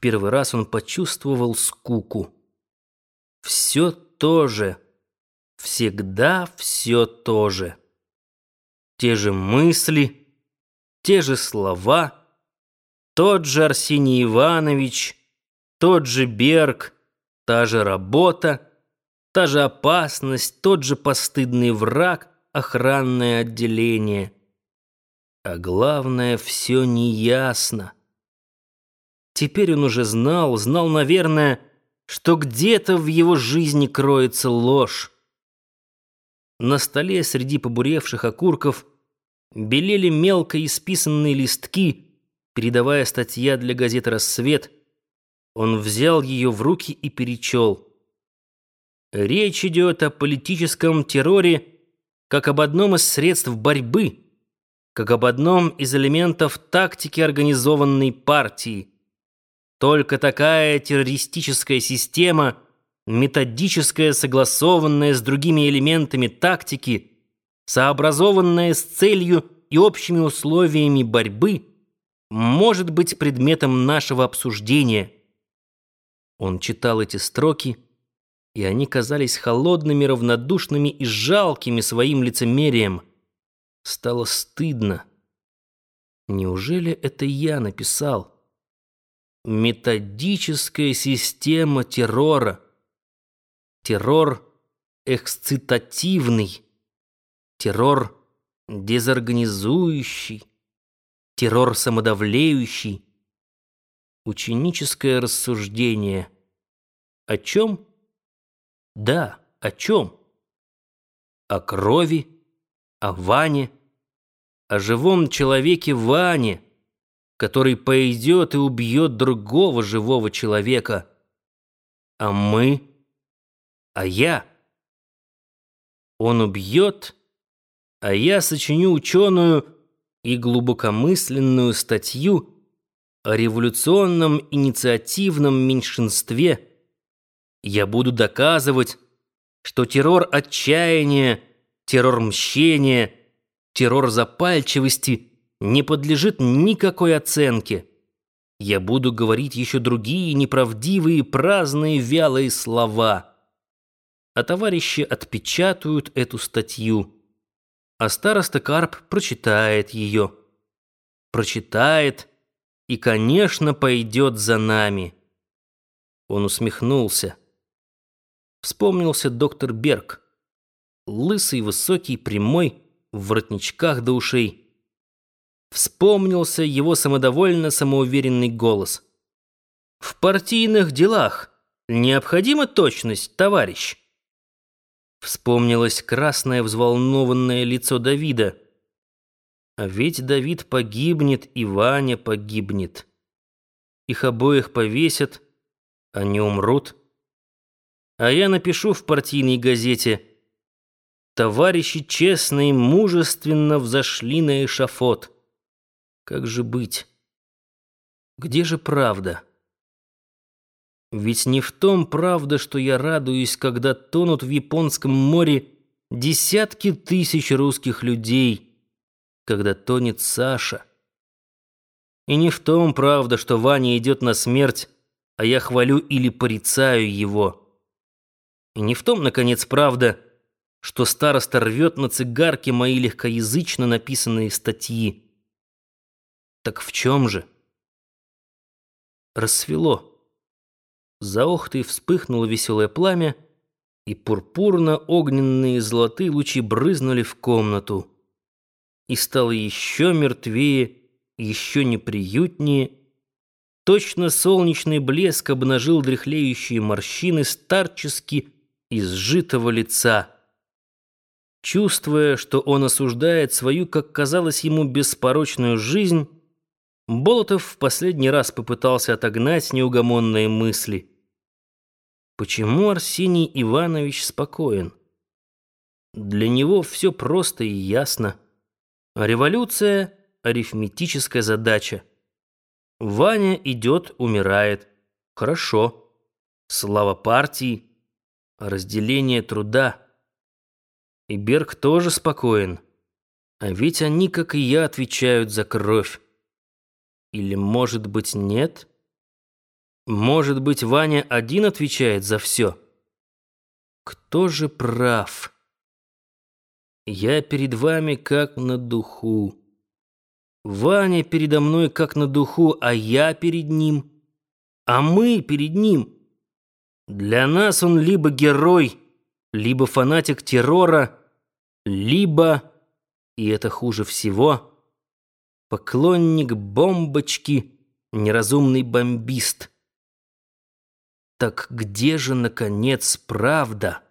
первый раз он почувствовал скуку. Все то же. Всегда все то же. Те же мысли, те же слова, тот же Арсений Иванович, тот же Берг, та же работа, та же опасность, тот же постыдный враг, охранное отделение. А главное, все неясно. Теперь он уже знал, знал, наверное, что где-то в его жизни кроется ложь. На столе среди побуревших окурков белели мелко исписанные листки, передавая статья для газеты «Рассвет». Он взял ее в руки и перечел. Речь идет о политическом терроре как об одном из средств борьбы, как об одном из элементов тактики организованной партии. Только такая террористическая система, методическая, согласованная с другими элементами тактики, сообразованная с целью и общими условиями борьбы, может быть предметом нашего обсуждения. Он читал эти строки, и они казались холодными, равнодушными и жалкими своим лицемерием. Стало стыдно. Неужели это я написал? Методическая система террора. Террор эксцитативный. Террор дезорганизующий. Террор самодавлеющий. Ученическое рассуждение. О чем? Да, о чем? О крови, о Ване, о живом человеке Ване который пойдет и убьет другого живого человека. А мы? А я? Он убьет, а я сочиню ученую и глубокомысленную статью о революционном инициативном меньшинстве. Я буду доказывать, что террор отчаяния, террор мщения, террор запальчивости — не подлежит никакой оценке. Я буду говорить еще другие неправдивые, праздные, вялые слова. А товарищи отпечатают эту статью. А староста Карп прочитает ее. Прочитает и, конечно, пойдет за нами. Он усмехнулся. Вспомнился доктор Берг. Лысый, высокий, прямой, в воротничках до ушей. Вспомнился его самодовольно самоуверенный голос. «В партийных делах необходима точность, товарищ!» Вспомнилось красное взволнованное лицо Давида. А ведь Давид погибнет, и Ваня погибнет. Их обоих повесят, они умрут. А я напишу в партийной газете «Товарищи честно и мужественно взошли на эшафот». Как же быть? Где же правда? Ведь не в том правда, что я радуюсь, когда тонут в Японском море десятки тысяч русских людей, когда тонет Саша. И не в том правда, что Ваня идет на смерть, а я хвалю или порицаю его. И не в том, наконец, правда, что староста рвет на цигарке мои легкоязычно написанные статьи. Так в чем же? Рассвело. За охтой вспыхнуло веселое пламя, и пурпурно-огненные золотые лучи брызнули в комнату. И стало еще мертвее, еще неприютнее. Точно солнечный блеск обнажил дряхлеющие морщины старчески изжитого лица. Чувствуя, что он осуждает свою, как казалось ему, беспорочную жизнь, Болотов в последний раз попытался отогнать неугомонные мысли. Почему Арсений Иванович спокоен? Для него все просто и ясно. Революция — арифметическая задача. Ваня идет, умирает. Хорошо. Слава партии. Разделение труда. И Берг тоже спокоен. А ведь они, как и я, отвечают за кровь. Или, может быть, нет? Может быть, Ваня один отвечает за все? Кто же прав? Я перед вами как на духу. Ваня передо мной как на духу, а я перед ним. А мы перед ним. Для нас он либо герой, либо фанатик террора, либо, и это хуже всего, поклонник бомбочки, неразумный бомбист. Так где же, наконец, правда?